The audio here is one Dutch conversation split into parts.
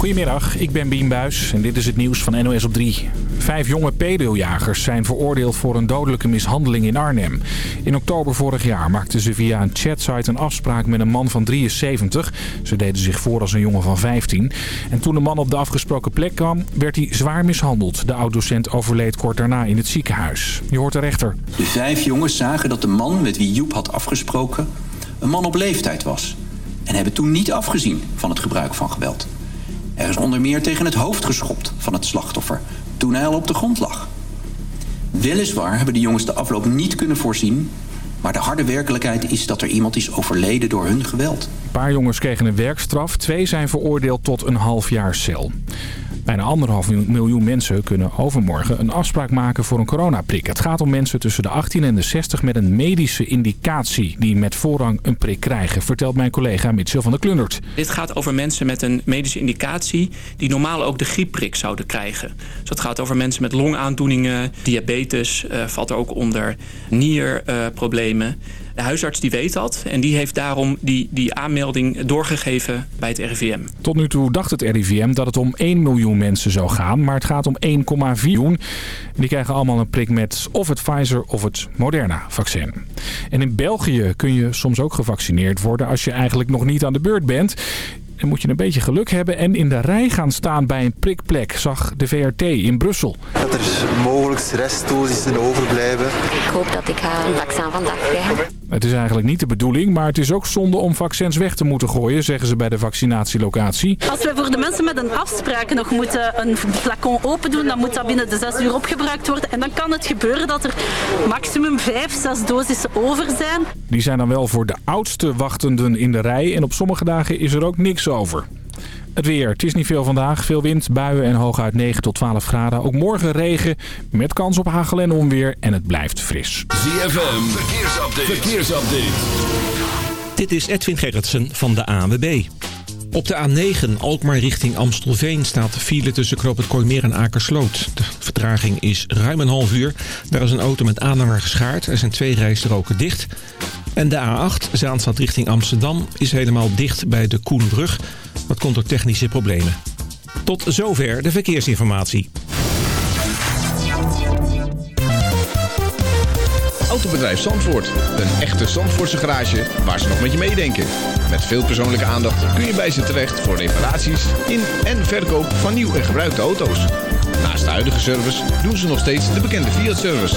Goedemiddag, ik ben Bien Buis en dit is het nieuws van NOS op 3. Vijf jonge pedoljagers zijn veroordeeld voor een dodelijke mishandeling in Arnhem. In oktober vorig jaar maakten ze via een chatsite een afspraak met een man van 73. Ze deden zich voor als een jongen van 15. En toen de man op de afgesproken plek kwam, werd hij zwaar mishandeld. De oud-docent overleed kort daarna in het ziekenhuis. Je hoort de rechter. De vijf jongens zagen dat de man met wie Joep had afgesproken... een man op leeftijd was. En hebben toen niet afgezien van het gebruik van geweld. Er is onder meer tegen het hoofd geschopt van het slachtoffer toen hij al op de grond lag. Weliswaar hebben de jongens de afloop niet kunnen voorzien... maar de harde werkelijkheid is dat er iemand is overleden door hun geweld. Een paar jongens kregen een werkstraf, twee zijn veroordeeld tot een half jaar cel. Bijna anderhalf miljoen mensen kunnen overmorgen een afspraak maken voor een coronaprik. Het gaat om mensen tussen de 18 en de 60 met een medische indicatie die met voorrang een prik krijgen, vertelt mijn collega Mitchell van der Klundert. Dit gaat over mensen met een medische indicatie die normaal ook de griepprik zouden krijgen. Dus dat gaat over mensen met longaandoeningen, diabetes, uh, valt er ook onder nierproblemen. De huisarts die weet dat en die heeft daarom die, die aanmelding doorgegeven bij het RIVM. Tot nu toe dacht het RIVM dat het om 1 miljoen mensen zou gaan, maar het gaat om 1,4 miljoen. Die krijgen allemaal een prik met of het Pfizer of het Moderna-vaccin. En in België kun je soms ook gevaccineerd worden als je eigenlijk nog niet aan de beurt bent. Dan moet je een beetje geluk hebben en in de rij gaan staan bij een prikplek, zag de VRT in Brussel. Dat er mogelijk restdosissen overblijven. Ik hoop dat ik ga een vaccin vandaag krijgen. Het is eigenlijk niet de bedoeling, maar het is ook zonde om vaccins weg te moeten gooien, zeggen ze bij de vaccinatielocatie. Als we voor de mensen met een afspraak nog moeten een flacon open doen, dan moet dat binnen de zes uur opgebruikt worden. En dan kan het gebeuren dat er maximum vijf, zes dosissen over zijn. Die zijn dan wel voor de oudste wachtenden in de rij en op sommige dagen is er ook niks over. Het weer. Het is niet veel vandaag. Veel wind, buien en hooguit 9 tot 12 graden. Ook morgen regen met kans op hagel en onweer. En het blijft fris. ZFM. Verkeersupdate. Verkeersupdate. Dit is Edwin Gerritsen van de ANWB. Op de A9 Alkmaar richting Amstelveen staat de file tussen Knoop het Kooimeer en Akersloot. De vertraging is ruim een half uur. Daar is een auto met aanhanger geschaard. Er zijn twee rijstroken dicht. En de A8 Zaanstad richting Amsterdam is helemaal dicht bij de Koenbrug. Dat komt door technische problemen. Tot zover de verkeersinformatie. Autobedrijf Zandvoort. Een echte Zandvoortse garage waar ze nog met je meedenken. Met veel persoonlijke aandacht kun je bij ze terecht voor reparaties in en verkoop van nieuw en gebruikte auto's. Naast de huidige service doen ze nog steeds de bekende Fiat-service.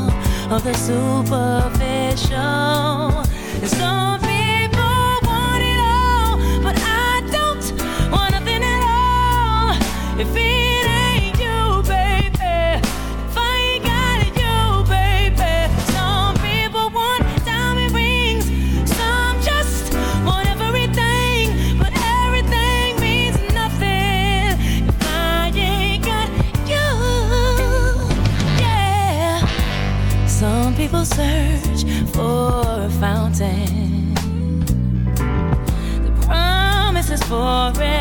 of the superficial. Some The promise is forever.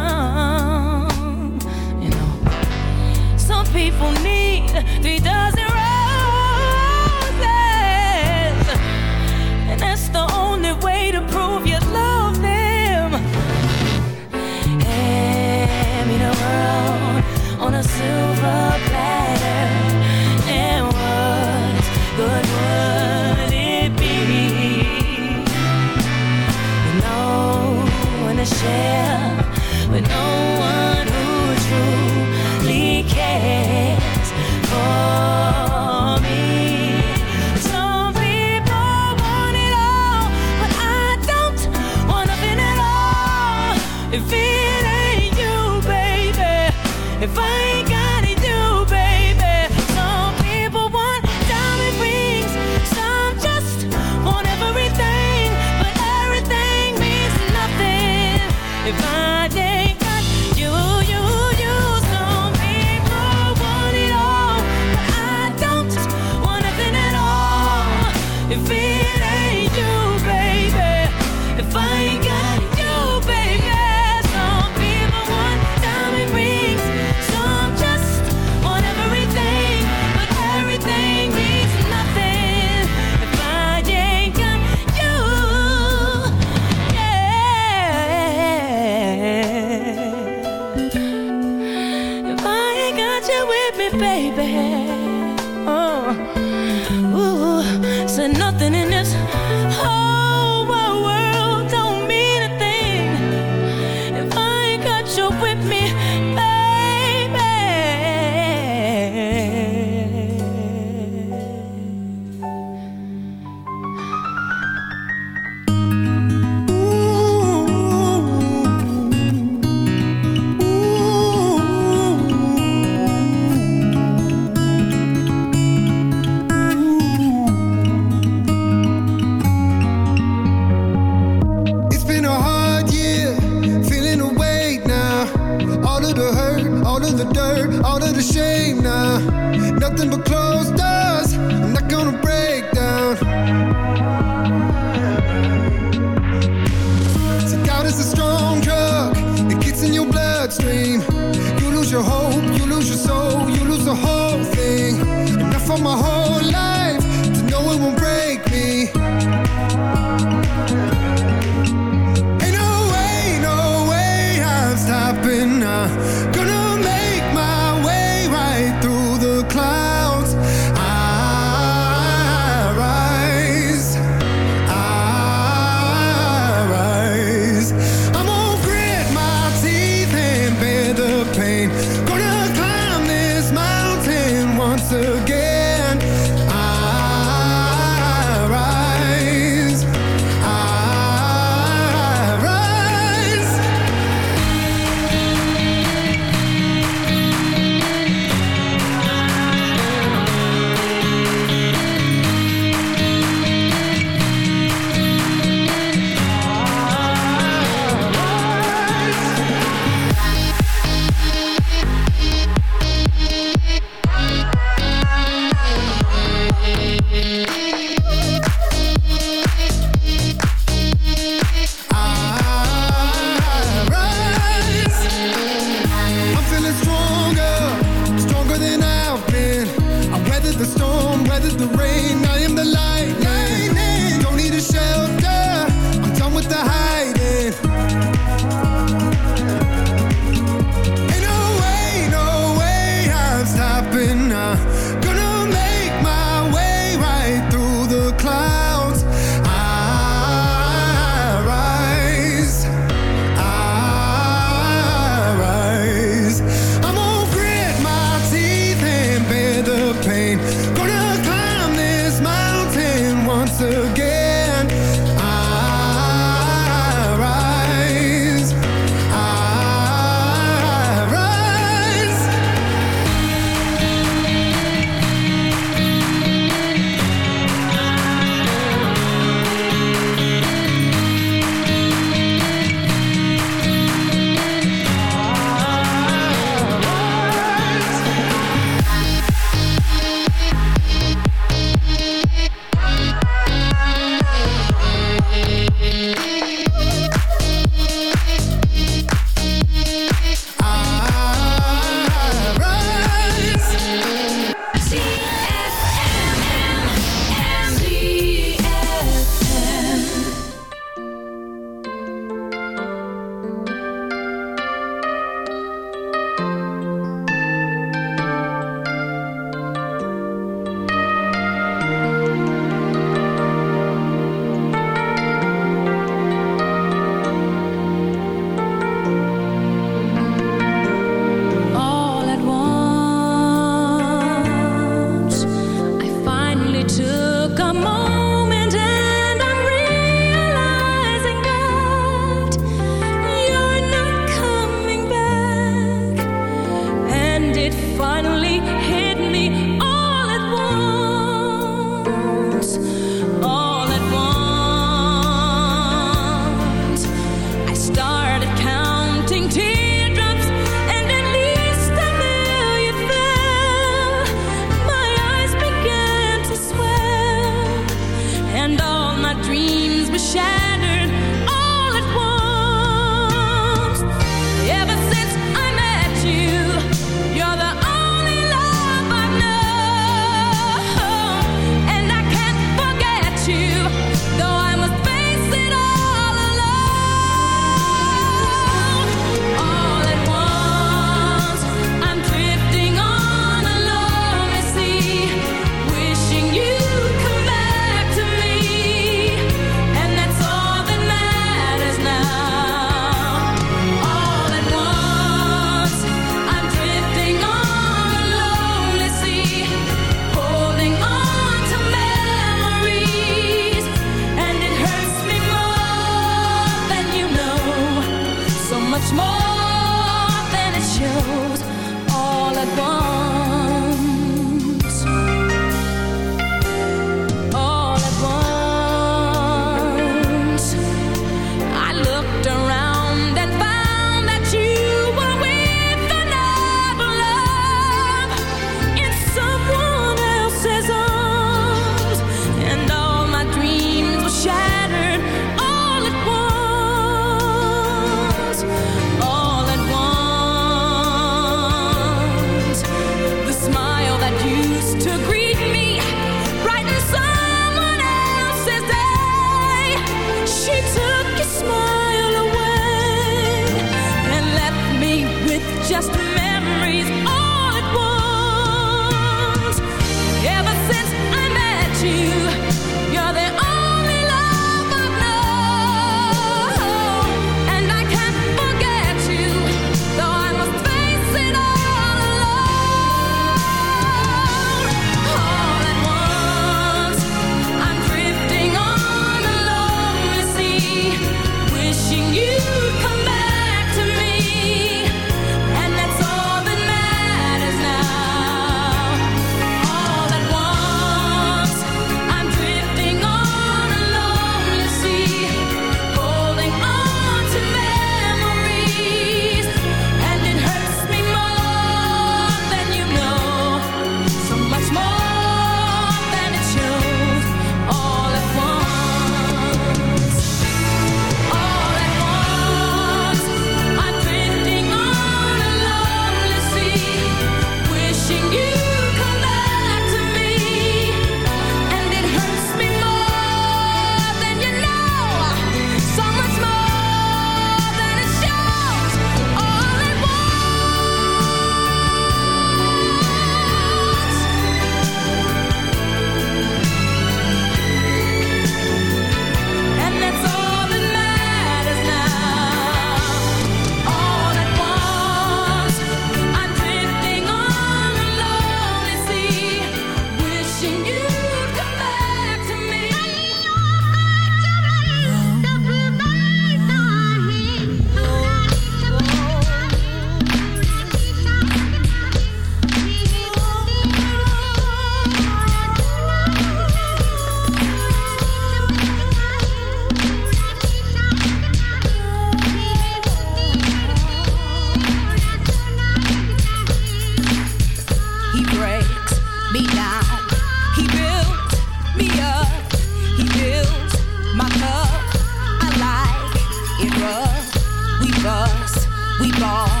us. We ball.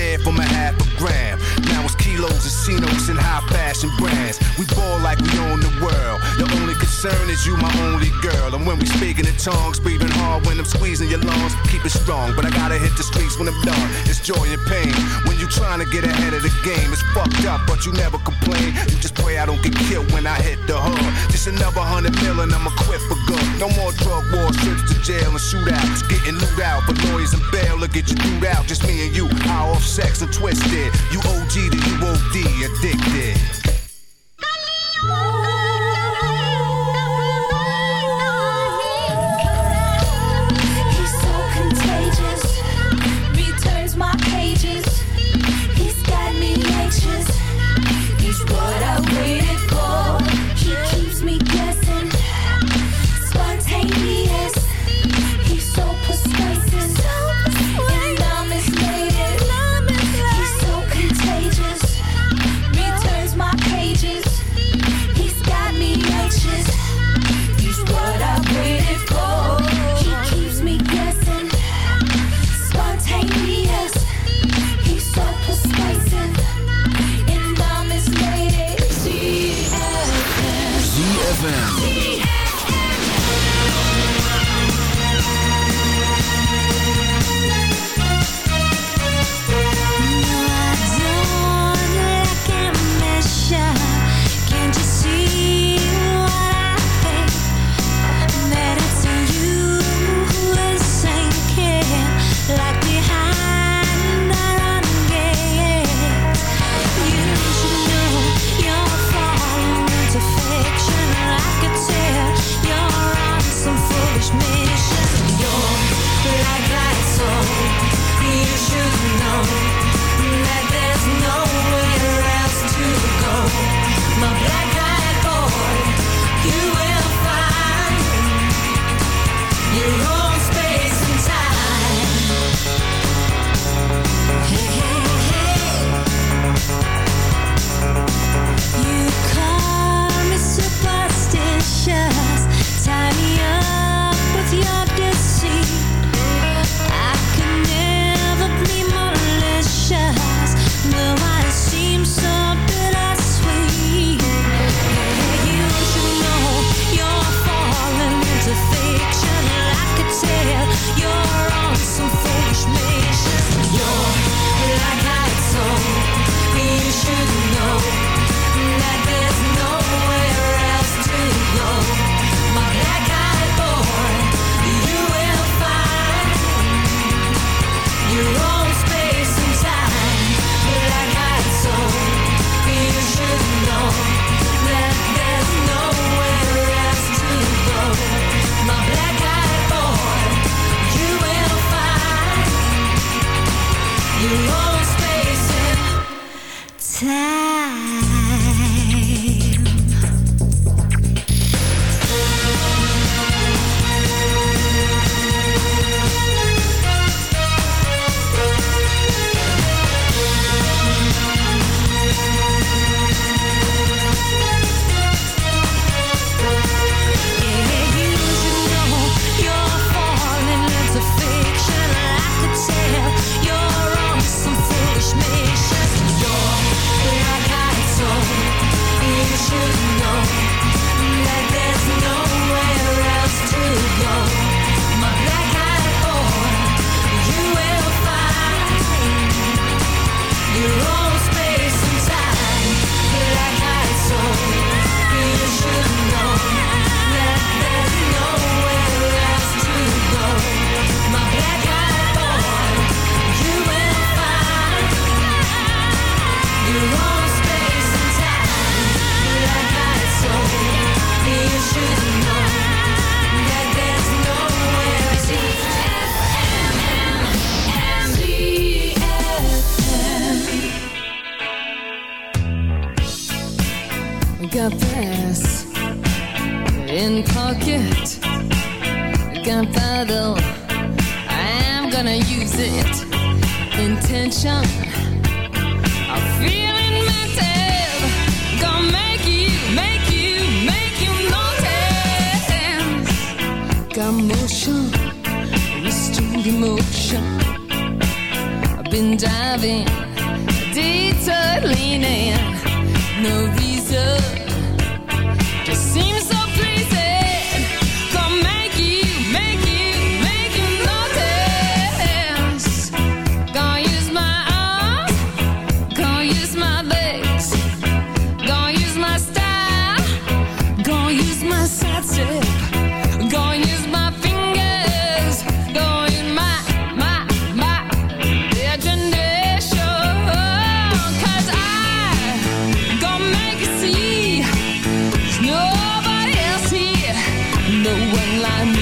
For my half gram. Now it's kilos and cinos and high fashion brands. We ball like we own the world. The only concern is you, my only girl. And when we speaking in tongues, breathing hard when I'm squeezing your lungs. Keep it strong, but I gotta hit the streets when I'm done. It's joy and pain. When you trying to get ahead of the game, it's fucked up, but you never complain. You just pray I don't get killed when I hit the hood. Just another hundred million, I'ma quit for good. No more drug wars, trips to jail and shootouts. Getting loot out, for lawyers and bail will get you through out. Just me and you, high off sex and twisted. You OG to you OD, addicted. 温暖。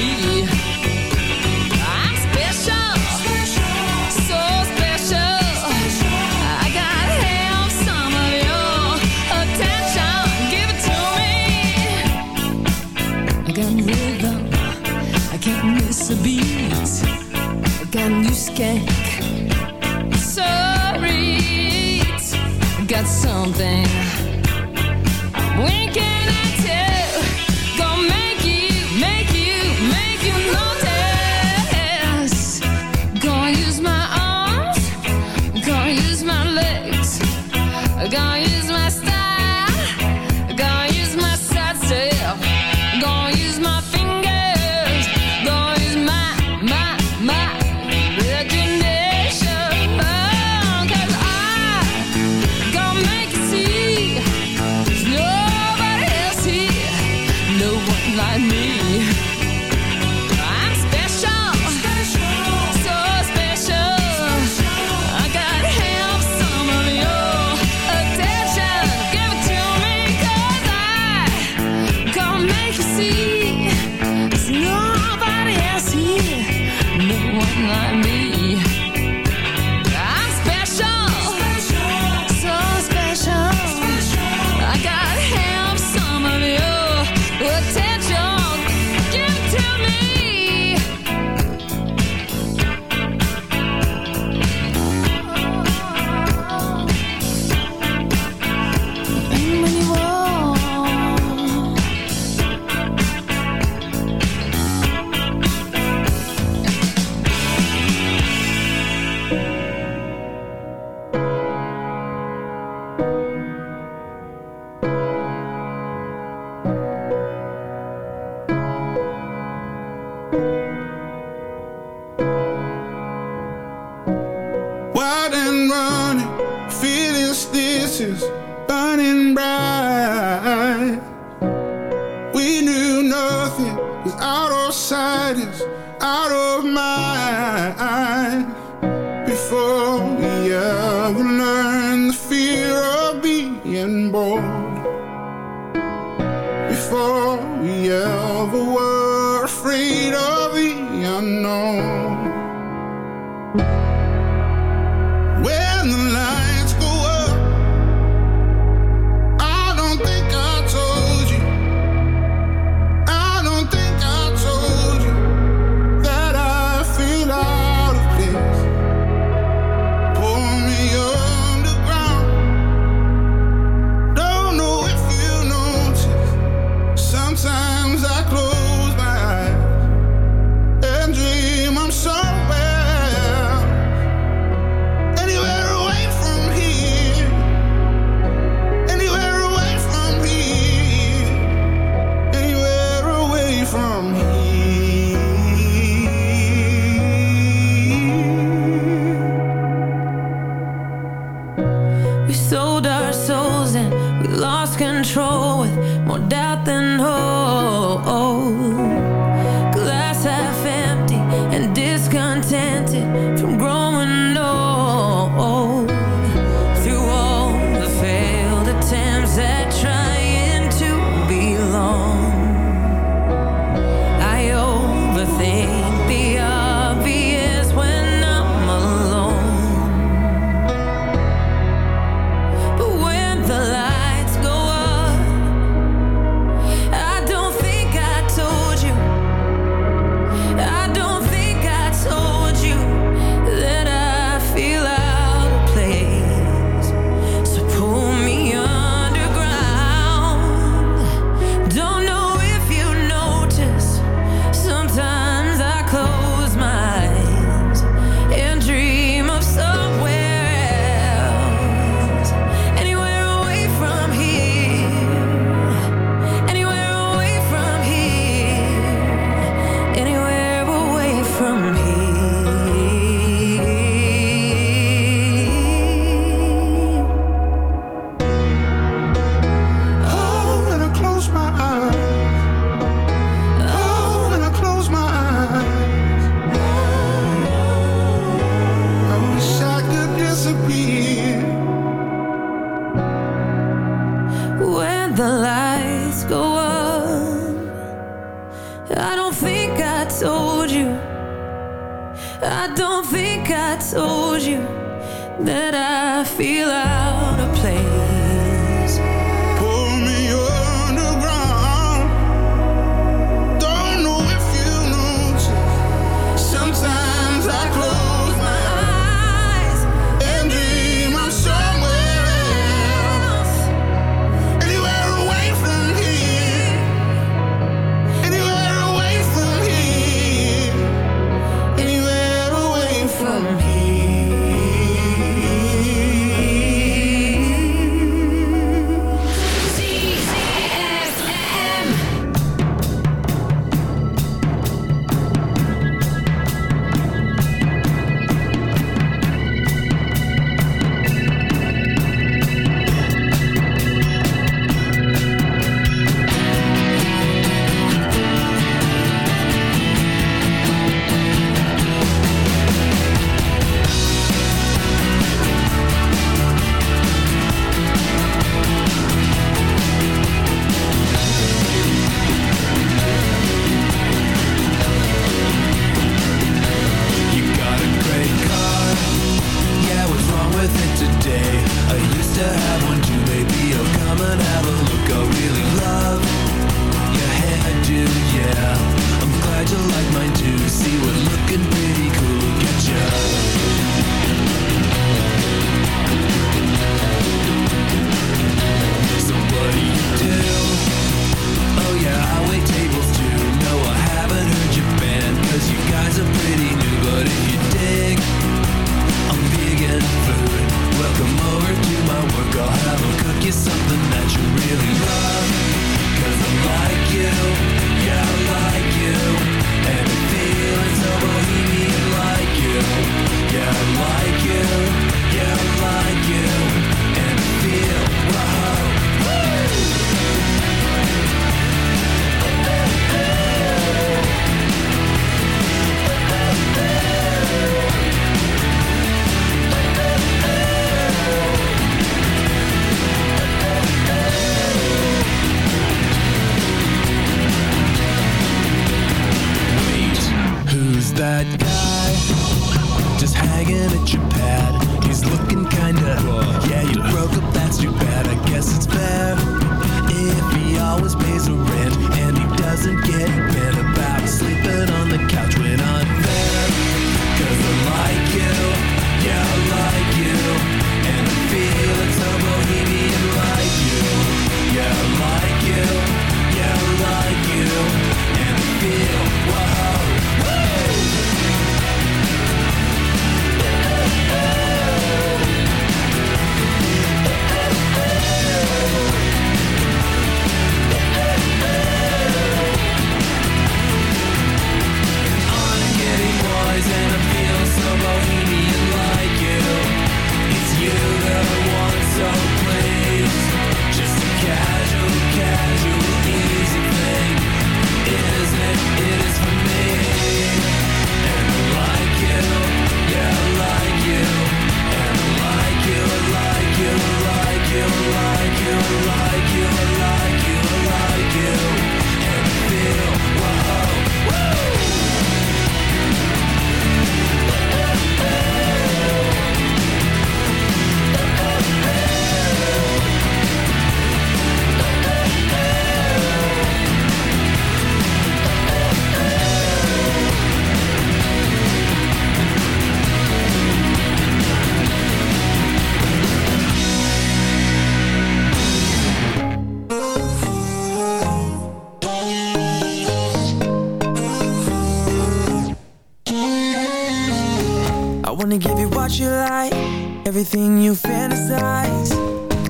fantasize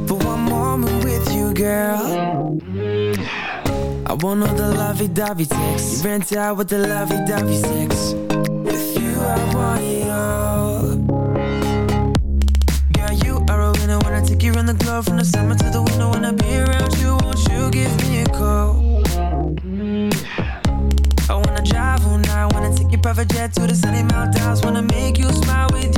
for one moment with you, girl. I want all the lovey-dovey sex. You ran out with the lovey-dovey sex. With you, I want it all. Girl, you are a winner Wanna take you around the globe from the summer to the winter. Wanna be around you, won't you give me a call? I wanna drive all night, wanna take you private jet to the sunny mountains, wanna make you smile with you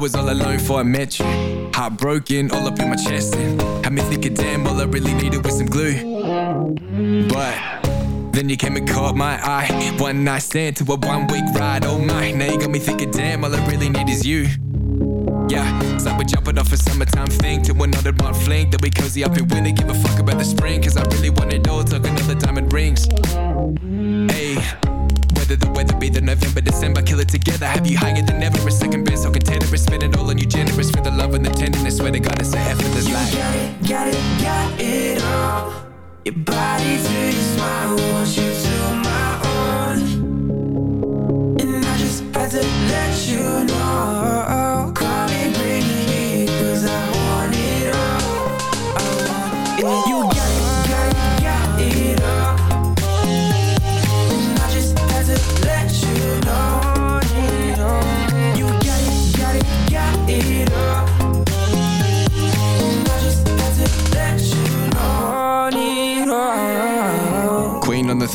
Was all alone before I met you. Heartbroken, all up in my chest, and had me thinking, damn, all I really needed was some glue. But then you came and caught my eye. One night stand to a one week ride, oh my. Now you got me thinking, damn, all I really need is you. Yeah, like we're jumping off a summertime thing to another one fling. Then we cozy up and winter, give a fuck about the spring. Cause I really want all, talking all the diamond rings. Hey, whether the weather be the November, December, kill it together. Have you higher than ever? A second best, so container, spend it all on you, generous for the love and the tenderness. Swear to God, it's a effortless life. Got it, got it, got it all. Your body to your smile, want you to my own. And I just had to let you know. Call me, bring me, cause I want it all. I want it. You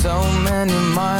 So many miles